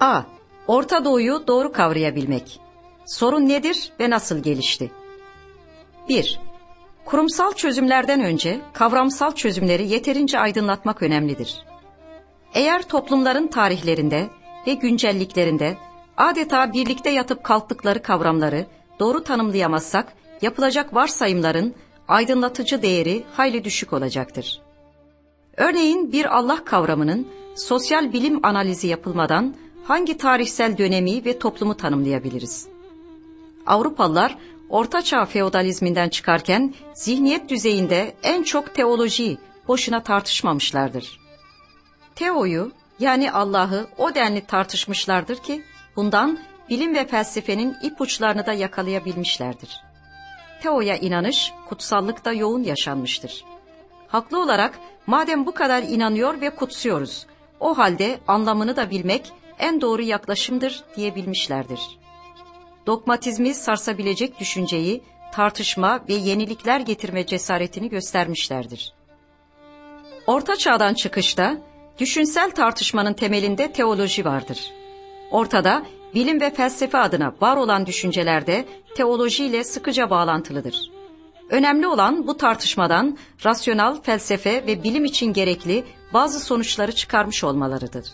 A. Orta Doğu'yu doğru kavrayabilmek. Sorun nedir ve nasıl gelişti? 1. Kurumsal çözümlerden önce kavramsal çözümleri yeterince aydınlatmak önemlidir. Eğer toplumların tarihlerinde ve güncelliklerinde adeta birlikte yatıp kalktıkları kavramları doğru tanımlayamazsak yapılacak varsayımların aydınlatıcı değeri hayli düşük olacaktır. Örneğin bir Allah kavramının sosyal bilim analizi yapılmadan hangi tarihsel dönemi ve toplumu tanımlayabiliriz? Avrupalılar Ortaçağ feodalizminden çıkarken zihniyet düzeyinde en çok teolojiyi boşuna tartışmamışlardır. Teoyu yani Allah'ı o denli tartışmışlardır ki bundan bilim ve felsefenin ipuçlarını da yakalayabilmişlerdir. Teo'ya inanış kutsallıkta yoğun yaşanmıştır. Haklı olarak madem bu kadar inanıyor ve kutsuyoruz, o halde anlamını da bilmek en doğru yaklaşımdır diyebilmişlerdir. Dogmatizmi sarsabilecek düşünceyi, tartışma ve yenilikler getirme cesaretini göstermişlerdir. Orta çağdan çıkışta düşünsel tartışmanın temelinde teoloji vardır. Ortada bilim ve felsefe adına var olan düşüncelerde teolojiyle sıkıca bağlantılıdır. Önemli olan bu tartışmadan rasyonel felsefe ve bilim için gerekli bazı sonuçları çıkarmış olmalarıdır.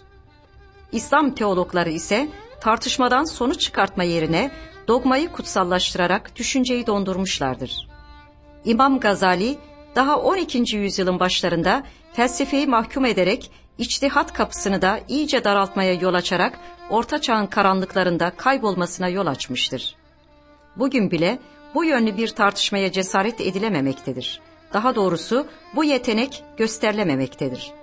İslam teologları ise tartışmadan sonuç çıkartma yerine dogmayı kutsallaştırarak düşünceyi dondurmuşlardır. İmam Gazali daha 12. yüzyılın başlarında felsefeyi mahkum ederek içtihat kapısını da iyice daraltmaya yol açarak orta çağın karanlıklarında kaybolmasına yol açmıştır. Bugün bile bu yönlü bir tartışmaya cesaret edilememektedir. Daha doğrusu bu yetenek gösterilememektedir.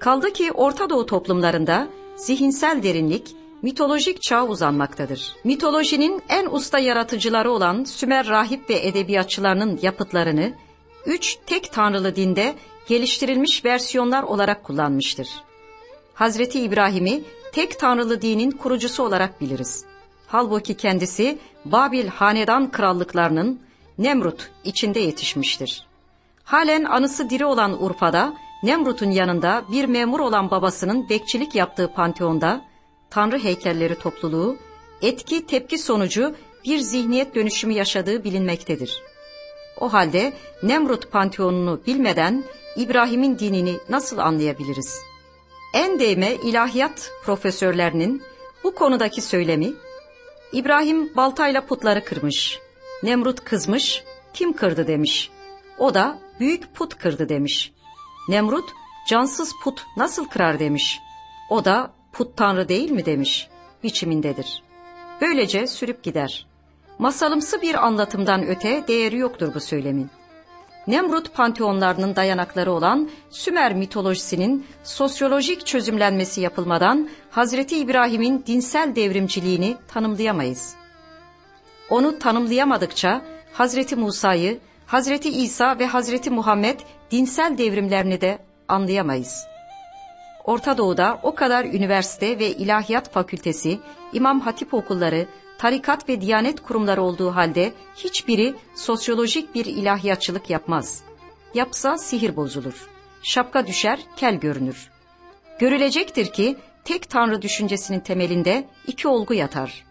Kaldı ki Orta Doğu toplumlarında zihinsel derinlik mitolojik çağ uzanmaktadır. Mitolojinin en usta yaratıcıları olan Sümer rahip ve edebiyatçılarının yapıtlarını üç tek tanrılı dinde geliştirilmiş versiyonlar olarak kullanmıştır. Hazreti İbrahim'i tek tanrılı dinin kurucusu olarak biliriz. Halbuki kendisi Babil hanedan krallıklarının Nemrut içinde yetişmiştir. Halen anısı diri olan Urfa'da Nemrut'un yanında bir memur olan babasının bekçilik yaptığı panteonda tanrı heykelleri topluluğu etki tepki sonucu bir zihniyet dönüşümü yaşadığı bilinmektedir. O halde Nemrut panteonunu bilmeden İbrahim'in dinini nasıl anlayabiliriz? En değme ilahiyat profesörlerinin bu konudaki söylemi, İbrahim baltayla putları kırmış, Nemrut kızmış, kim kırdı demiş. O da büyük put kırdı demiş. Nemrut cansız put nasıl kırar demiş. O da put tanrı değil mi demiş. Biçimindedir. Böylece sürüp gider. Masalımsı bir anlatımdan öte değeri yoktur bu söylemin. Nemrut panteonlarının dayanakları olan Sümer mitolojisinin sosyolojik çözümlenmesi yapılmadan Hazreti İbrahim'in dinsel devrimciliğini tanımlayamayız. Onu tanımlayamadıkça Hazreti Musa'yı, Hazreti İsa ve Hazreti Muhammed dinsel devrimlerini de anlayamayız. Orta Doğu'da o kadar üniversite ve ilahiyat fakültesi, İmam Hatip okulları, tarikat ve diyanet kurumları olduğu halde hiçbiri sosyolojik bir ilahiyatçılık yapmaz. Yapsa sihir bozulur. Şapka düşer, kel görünür. Görülecektir ki tek tanrı düşüncesinin temelinde iki olgu yatar.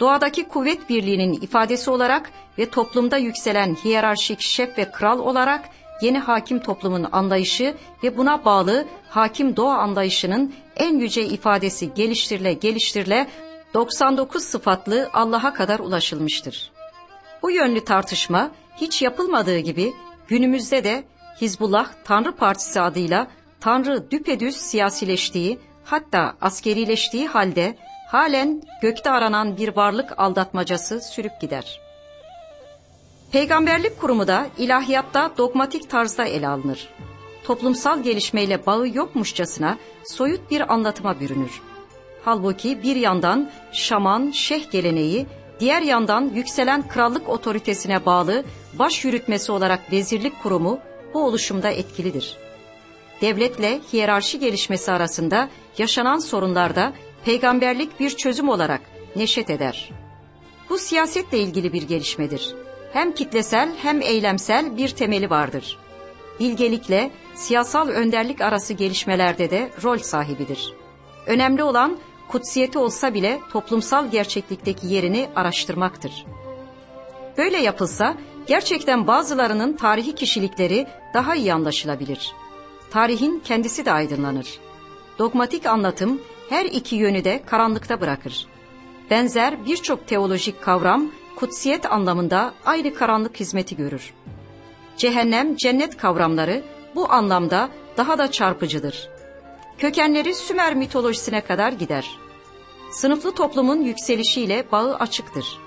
Doğadaki kuvvet birliğinin ifadesi olarak ve toplumda yükselen hiyerarşik şef ve kral olarak yeni hakim toplumun anlayışı ve buna bağlı hakim doğa anlayışının en yüce ifadesi geliştirile geliştirile 99 sıfatlı Allah'a kadar ulaşılmıştır. Bu yönlü tartışma hiç yapılmadığı gibi günümüzde de Hizbullah Tanrı Partisi adıyla Tanrı düpedüz siyasileştiği hatta askerileştiği halde halen gökte aranan bir varlık aldatmacası sürüp gider. Peygamberlik kurumu da ilahiyatta dogmatik tarzda ele alınır. Toplumsal gelişmeyle bağı yokmuşçasına soyut bir anlatıma bürünür. Halbuki bir yandan şaman, şeyh geleneği, diğer yandan yükselen krallık otoritesine bağlı baş yürütmesi olarak vezirlik kurumu bu oluşumda etkilidir. Devletle hiyerarşi gelişmesi arasında yaşanan sorunlarda peygamberlik bir çözüm olarak neşet eder. Bu siyasetle ilgili bir gelişmedir. Hem kitlesel hem eylemsel bir temeli vardır. Bilgelikle siyasal önderlik arası gelişmelerde de rol sahibidir. Önemli olan kutsiyeti olsa bile toplumsal gerçeklikteki yerini araştırmaktır. Böyle yapılsa gerçekten bazılarının tarihi kişilikleri daha iyi anlaşılabilir. Tarihin kendisi de aydınlanır. Dogmatik anlatım her iki yönü de karanlıkta bırakır. Benzer birçok teolojik kavram kutsiyet anlamında aynı karanlık hizmeti görür. Cehennem, cennet kavramları bu anlamda daha da çarpıcıdır. Kökenleri Sümer mitolojisine kadar gider. Sınıflı toplumun yükselişiyle bağı açıktır.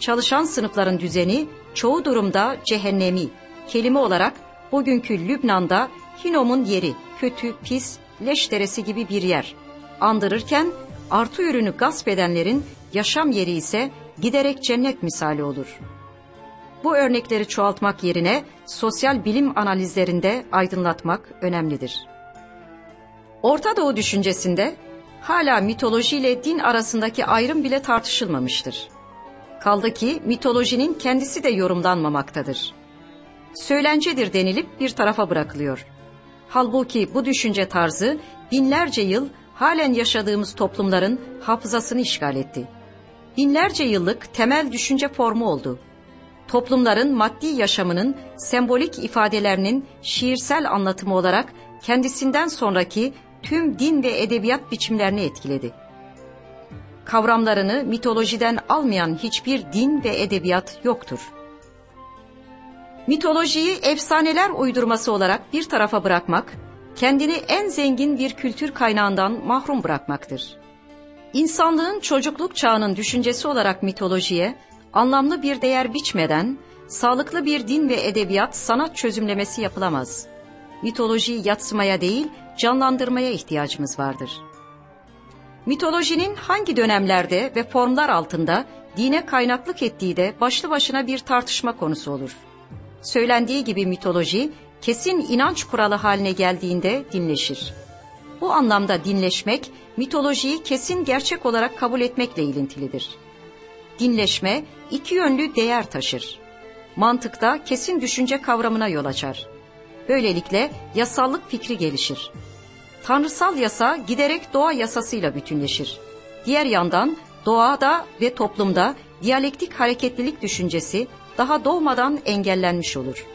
Çalışan sınıfların düzeni çoğu durumda cehennemi, kelime olarak bugünkü Lübnan'da Hinom'un yeri, kötü, pis, leş deresi gibi bir yer. Andırırken artı ürünü gasp edenlerin yaşam yeri ise giderek cennet misali olur. Bu örnekleri çoğaltmak yerine sosyal bilim analizlerinde aydınlatmak önemlidir. Orta Doğu düşüncesinde hala mitoloji ile din arasındaki ayrım bile tartışılmamıştır. Kaldı ki mitolojinin kendisi de yorumlanmamaktadır. Söylencedir denilip bir tarafa bırakılıyor. Halbuki bu düşünce tarzı binlerce yıl halen yaşadığımız toplumların hafızasını işgal etti. Binlerce yıllık temel düşünce formu oldu. Toplumların maddi yaşamının sembolik ifadelerinin şiirsel anlatımı olarak kendisinden sonraki tüm din ve edebiyat biçimlerini etkiledi. Kavramlarını mitolojiden almayan hiçbir din ve edebiyat yoktur. Mitolojiyi efsaneler uydurması olarak bir tarafa bırakmak, kendini en zengin bir kültür kaynağından mahrum bırakmaktır. İnsanlığın çocukluk çağının düşüncesi olarak mitolojiye anlamlı bir değer biçmeden sağlıklı bir din ve edebiyat sanat çözümlemesi yapılamaz. Mitolojiyi yatsımaya değil, canlandırmaya ihtiyacımız vardır. Mitolojinin hangi dönemlerde ve formlar altında dine kaynaklık ettiği de başlı başına bir tartışma konusu olur. Söylendiği gibi mitoloji kesin inanç kuralı haline geldiğinde dinleşir. Bu anlamda dinleşmek, mitolojiyi kesin gerçek olarak kabul etmekle ilintilidir. Dinleşme iki yönlü değer taşır. Mantıkta kesin düşünce kavramına yol açar. Böylelikle yasallık fikri gelişir. Tanrısal yasa giderek doğa yasasıyla bütünleşir. Diğer yandan doğada ve toplumda diyalektik hareketlilik düşüncesi daha doğmadan engellenmiş olur.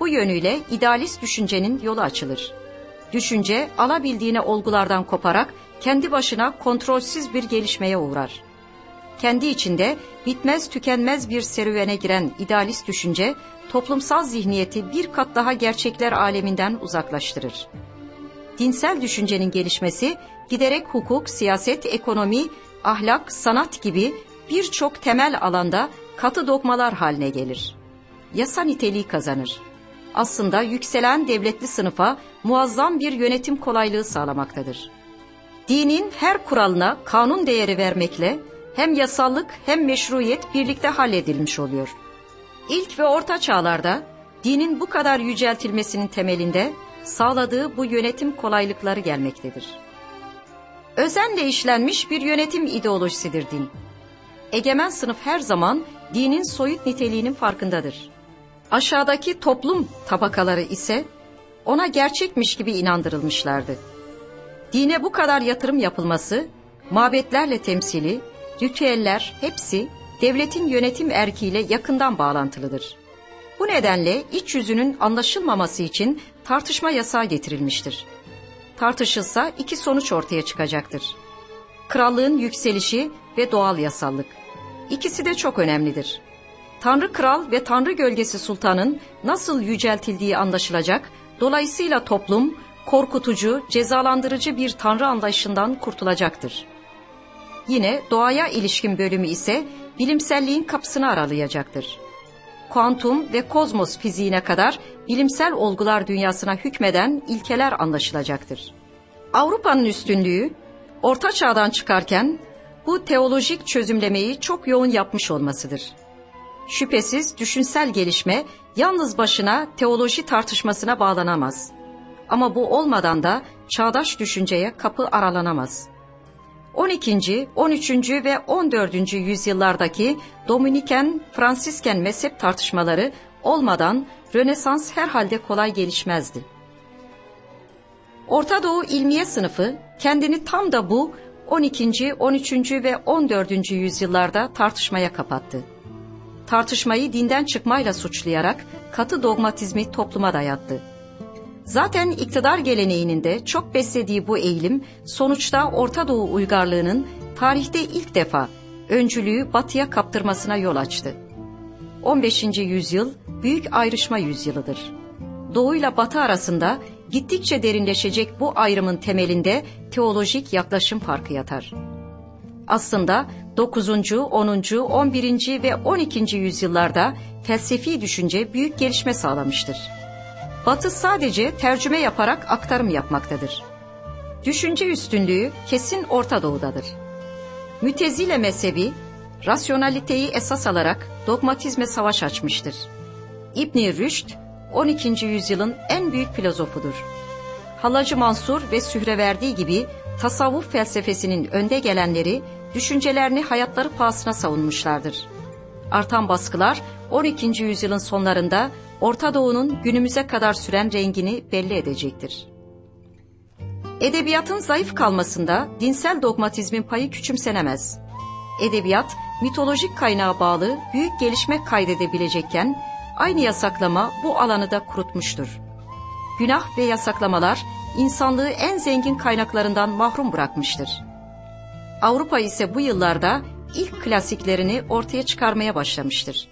Bu yönüyle idealist düşüncenin yolu açılır. Düşünce alabildiğine olgulardan koparak kendi başına kontrolsüz bir gelişmeye uğrar. Kendi içinde bitmez tükenmez bir serüvene giren idealist düşünce toplumsal zihniyeti bir kat daha gerçekler aleminden uzaklaştırır. Dinsel düşüncenin gelişmesi giderek hukuk, siyaset, ekonomi, ahlak, sanat gibi birçok temel alanda katı dogmalar haline gelir. Yasa niteliği kazanır. Aslında yükselen devletli sınıfa muazzam bir yönetim kolaylığı sağlamaktadır. Dinin her kuralına kanun değeri vermekle hem yasallık hem meşruiyet birlikte halledilmiş oluyor. İlk ve orta çağlarda dinin bu kadar yüceltilmesinin temelinde sağladığı bu yönetim kolaylıkları gelmektedir. Özenle işlenmiş bir yönetim ideolojisidir din. Egemen sınıf her zaman dinin soyut niteliğinin farkındadır. Aşağıdaki toplum tabakaları ise ona gerçekmiş gibi inandırılmışlardı. Dine bu kadar yatırım yapılması, mabetlerle temsili, ritüeller hepsi devletin yönetim erkiyle yakından bağlantılıdır. Bu nedenle iç yüzünün anlaşılmaması için tartışma yasağı getirilmiştir. Tartışılsa iki sonuç ortaya çıkacaktır. Krallığın yükselişi ve doğal yasallık. İkisi de çok önemlidir. Tanrı kral ve Tanrı gölgesi sultanın nasıl yüceltildiği anlaşılacak, dolayısıyla toplum korkutucu, cezalandırıcı bir Tanrı anlayışından kurtulacaktır. Yine doğaya ilişkin bölümü ise bilimselliğin kapısını aralayacaktır. Kuantum ve kozmos fiziğine kadar bilimsel olgular dünyasına hükmeden ilkeler anlaşılacaktır. Avrupa'nın üstünlüğü Orta Çağ'dan çıkarken bu teolojik çözümlemeyi çok yoğun yapmış olmasıdır. Şüphesiz düşünsel gelişme yalnız başına teoloji tartışmasına bağlanamaz. Ama bu olmadan da çağdaş düşünceye kapı aralanamaz. 12. 13. ve 14. yüzyıllardaki Dominiken, Fransisken mezhep tartışmaları olmadan Rönesans herhalde kolay gelişmezdi. Orta Doğu ilmiye sınıfı kendini tam da bu 12. 13. ve 14. yüzyıllarda tartışmaya kapattı. Tartışmayı dinden çıkmayla suçlayarak katı dogmatizmi topluma dayattı. Zaten iktidar geleneğinin de çok beslediği bu eğilim sonuçta Orta Doğu uygarlığının tarihte ilk defa öncülüğü batıya kaptırmasına yol açtı. 15. yüzyıl büyük ayrışma yüzyılıdır. Doğu ile batı arasında gittikçe derinleşecek bu ayrımın temelinde teolojik yaklaşım farkı yatar. Aslında 9. 10. 11. ve 12. yüzyıllarda felsefi düşünce büyük gelişme sağlamıştır. Batı sadece tercüme yaparak aktarım yapmaktadır. Düşünce üstünlüğü kesin Orta Doğu'dadır. Mütezile mezhebi, rasyonaliteyi esas alarak dogmatizme savaş açmıştır. İbni Rüşd, 12. yüzyılın en büyük filozofudur. Halacı Mansur ve Sühreverdi gibi tasavvuf felsefesinin önde gelenleri düşüncelerini hayatları pahasına savunmuşlardır. Artan baskılar 12. yüzyılın sonlarında Orta Doğu'nun günümüze kadar süren rengini belli edecektir. Edebiyatın zayıf kalmasında dinsel dogmatizmin payı küçümsenemez. Edebiyat, mitolojik kaynağa bağlı büyük gelişme kaydedebilecekken aynı yasaklama bu alanı da kurutmuştur. Günah ve yasaklamalar insanlığı en zengin kaynaklarından mahrum bırakmıştır. Avrupa ise bu yıllarda ilk klasiklerini ortaya çıkarmaya başlamıştır.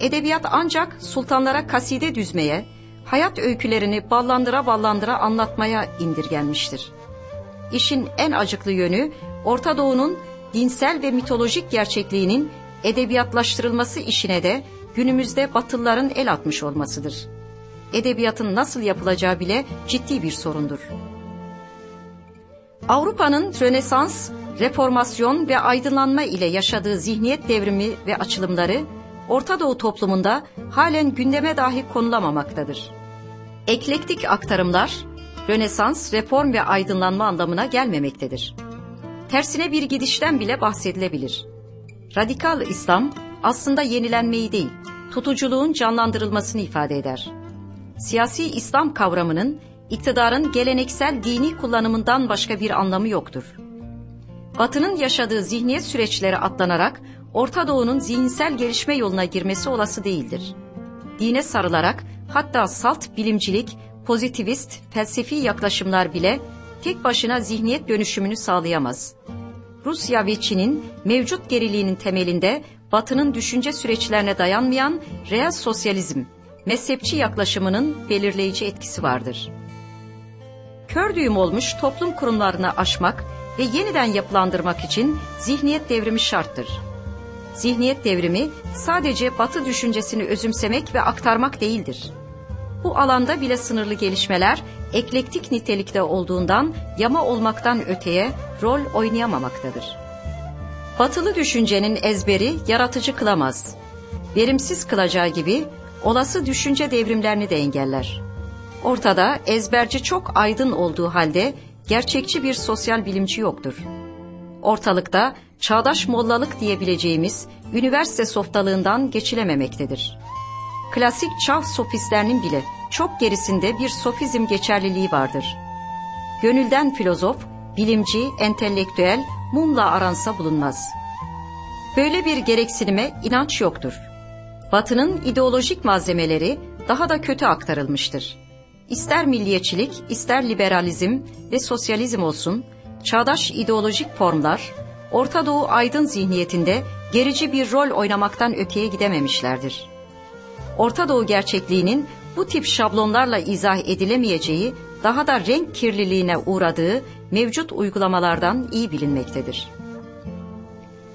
Edebiyat ancak sultanlara kaside düzmeye, hayat öykülerini ballandıra ballandıra anlatmaya indirgenmiştir. İşin en acıklı yönü Orta Doğu'nun dinsel ve mitolojik gerçekliğinin edebiyatlaştırılması işine de günümüzde Batılıların el atmış olmasıdır. Edebiyatın nasıl yapılacağı bile ciddi bir sorundur. Avrupa'nın Rönesans, Reformasyon ve aydınlanma ile yaşadığı zihniyet devrimi ve açılımları Orta Doğu toplumunda halen gündeme dahi konulamamaktadır. Eklektik aktarımlar, Rönesans, reform ve aydınlanma anlamına gelmemektedir. Tersine bir gidişten bile bahsedilebilir. Radikal İslam aslında yenilenmeyi değil, tutuculuğun canlandırılmasını ifade eder. Siyasi İslam kavramının iktidarın geleneksel dini kullanımından başka bir anlamı yoktur. Batı'nın yaşadığı zihniyet süreçleri atlanarak Orta Doğu'nun zihinsel gelişme yoluna girmesi olası değildir. Dine sarılarak hatta salt bilimcilik, pozitivist, felsefi yaklaşımlar bile tek başına zihniyet dönüşümünü sağlayamaz. Rusya ve Çin'in mevcut geriliğinin temelinde Batı'nın düşünce süreçlerine dayanmayan real sosyalizm, mezhepçi yaklaşımının belirleyici etkisi vardır. Kör düğüm olmuş toplum kurumlarını aşmak ve yeniden yapılandırmak için zihniyet devrimi şarttır. Zihniyet devrimi sadece batı düşüncesini özümsemek ve aktarmak değildir. Bu alanda bile sınırlı gelişmeler eklektik nitelikte olduğundan yama olmaktan öteye rol oynayamamaktadır. Batılı düşüncenin ezberi yaratıcı kılamaz. Verimsiz kılacağı gibi olası düşünce devrimlerini de engeller. Ortada ezberci çok aydın olduğu halde gerçekçi bir sosyal bilimci yoktur. Ortalıkta çağdaş mollalık diyebileceğimiz üniversite softalığından geçilememektedir. Klasik çağ sofistlerinin bile çok gerisinde bir sofizm geçerliliği vardır. Gönülden filozof, bilimci, entelektüel mumla aransa bulunmaz. Böyle bir gereksinime inanç yoktur. Batının ideolojik malzemeleri daha da kötü aktarılmıştır. İster milliyetçilik, ister liberalizm ve sosyalizm olsun, çağdaş ideolojik formlar, Orta Doğu aydın zihniyetinde gerici bir rol oynamaktan öteye gidememişlerdir. Orta Doğu gerçekliğinin bu tip şablonlarla izah edilemeyeceği, daha da renk kirliliğine uğradığı mevcut uygulamalardan iyi bilinmektedir.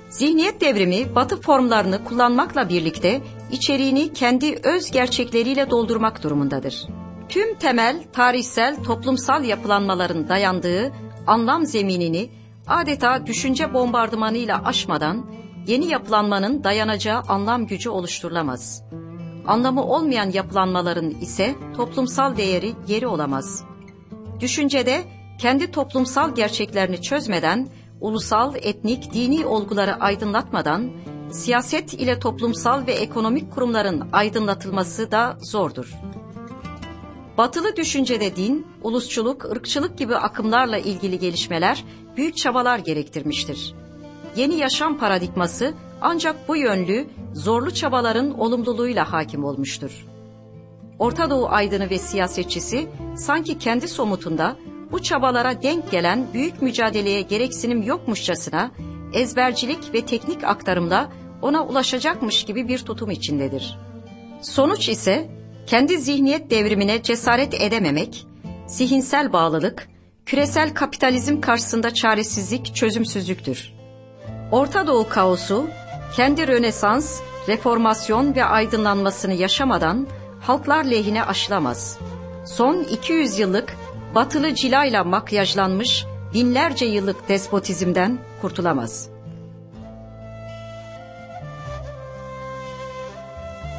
Zihniyet devrimi batı formlarını kullanmakla birlikte içeriğini kendi öz gerçekleriyle doldurmak durumundadır. Tüm temel, tarihsel, toplumsal yapılanmaların dayandığı anlam zeminini adeta düşünce bombardımanıyla aşmadan yeni yapılanmanın dayanacağı anlam gücü oluşturulamaz. Anlamı olmayan yapılanmaların ise toplumsal değeri yeri olamaz. Düşüncede kendi toplumsal gerçeklerini çözmeden, ulusal, etnik, dini olguları aydınlatmadan, siyaset ile toplumsal ve ekonomik kurumların aydınlatılması da zordur. Batılı düşüncede din, ulusçuluk, ırkçılık gibi akımlarla ilgili gelişmeler büyük çabalar gerektirmiştir. Yeni yaşam paradigması ancak bu yönlü zorlu çabaların olumluluğuyla hakim olmuştur. Orta Doğu aydını ve siyasetçisi sanki kendi somutunda bu çabalara denk gelen büyük mücadeleye gereksinim yokmuşçasına ezbercilik ve teknik aktarımla ona ulaşacakmış gibi bir tutum içindedir. Sonuç ise kendi zihniyet devrimine cesaret edememek, zihinsel bağlılık, küresel kapitalizm karşısında çaresizlik, çözümsüzlüktür. Orta Doğu kaosu kendi Rönesans, reformasyon ve aydınlanmasını yaşamadan halklar lehine aşılamaz. Son 200 yıllık batılı cilayla makyajlanmış binlerce yıllık despotizmden kurtulamaz.''